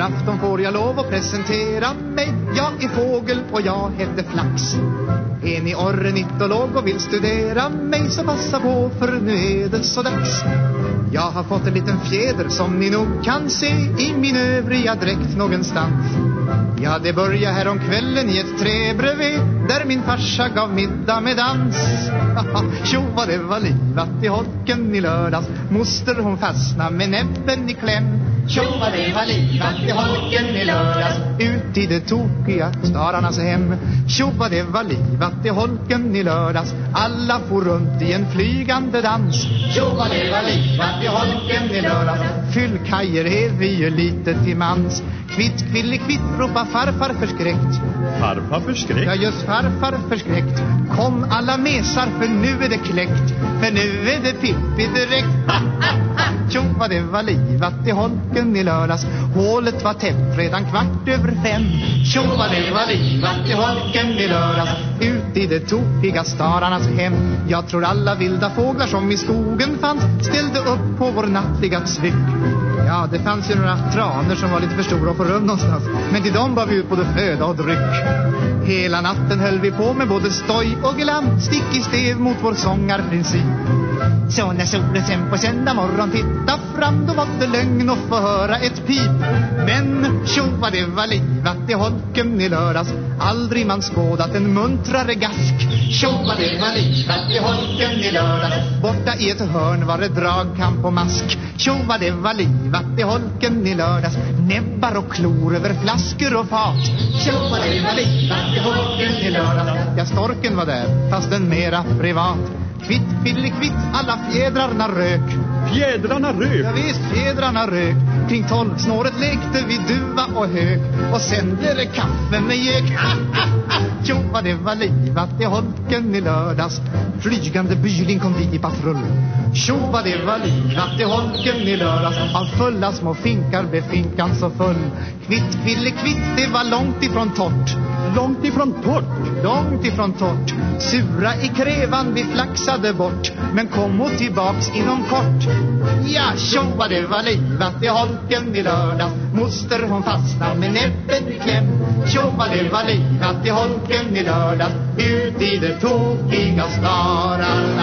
afton får jag lov att presentera mig. Jag är fågel och jag heter Flax. Är ni ornitolog och vill studera mig så passa på för nu är det så dags. Jag har fått en liten fjäder som ni nog kan se i min övriga dräkt någonstans. Ja, det börjar här om kvällen i ett trä bredvid. Där min farsa gav middag med dans. Tjo vad det var livat i holken i lördags. Moster hon fastnade med näbben i kläm. Tjo vad det var livat i holken i lördags. Ut i det tokiga stararnas hem. Tjo vad det var livat i holken i lördags. Alla får runt i en flygande dans. Tjo vad det var livat i holken i lördags. Fyllkajer är vi ju lite till mans. Kvitt, kville, kvitt, ropa farfar förskräckt. Farfar förskräckt? Ja, just farfar Farfar förskräckt. Kom alla mesar för nu är det kläckt. För nu är det Pippi direkt. Ha, ha, ha. Tjo vad det var livat i holken i lördags. Hålet var täppt redan kvart över fem. Tjo vad det var livat i holken i lördags. Ut i det tokiga stararnas hem. Jag tror alla vilda fåglar som i skogen fanns Ställde upp på vår nattliga tryck Ja, det fanns ju några traner som var lite för stora att få rum någonstans Men till dem var vi ut både föda och dryck. Hela natten höll vi på med både stoj och glam Stick i stev mot vår sångarprincip. Så när solen sen på söndag morgon titta fram. Då var det lögn att få höra ett pip. Men tjo vad det var livat i holken i lördags. Aldrig man skådat en muntrare gask. Tjo vad det var livat i holken i lördags. Borta i ett hörn var det dragkamp och mask. Tjo vad det var livat i holken i lördags. Näbbar och klor över flaskor och fat. Tjo vad det var livat i holken i lördags. Ja, storken var där, fast den mera privat. Kvitt, kvitt, alla fjädrarna rök. Fjädrarna rök? Ja visst, fjädrarna rök. Kring tolv snåret lekte vi duva och hök. Och sen blev det kaffe med gök. Jo, vad det var livat i holken i lördags. Flygande byling kom vi i patrull Tjo, vad det var livat i holken i lördags. Av fulla små finkar blev finkan så full. Kvitt, kville, kvitt, det var långt ifrån torrt. Långt ifrån torrt? Långt ifrån torrt. Sura i krävan vi flaxade bort. Men kom och tillbaks inom kort. Ja, tjo vad det var livat i holken i lördag Moster hon fastnade med näbben i kläm. Tjo vad det var livat i holken i lördag Ut i det tokiga hem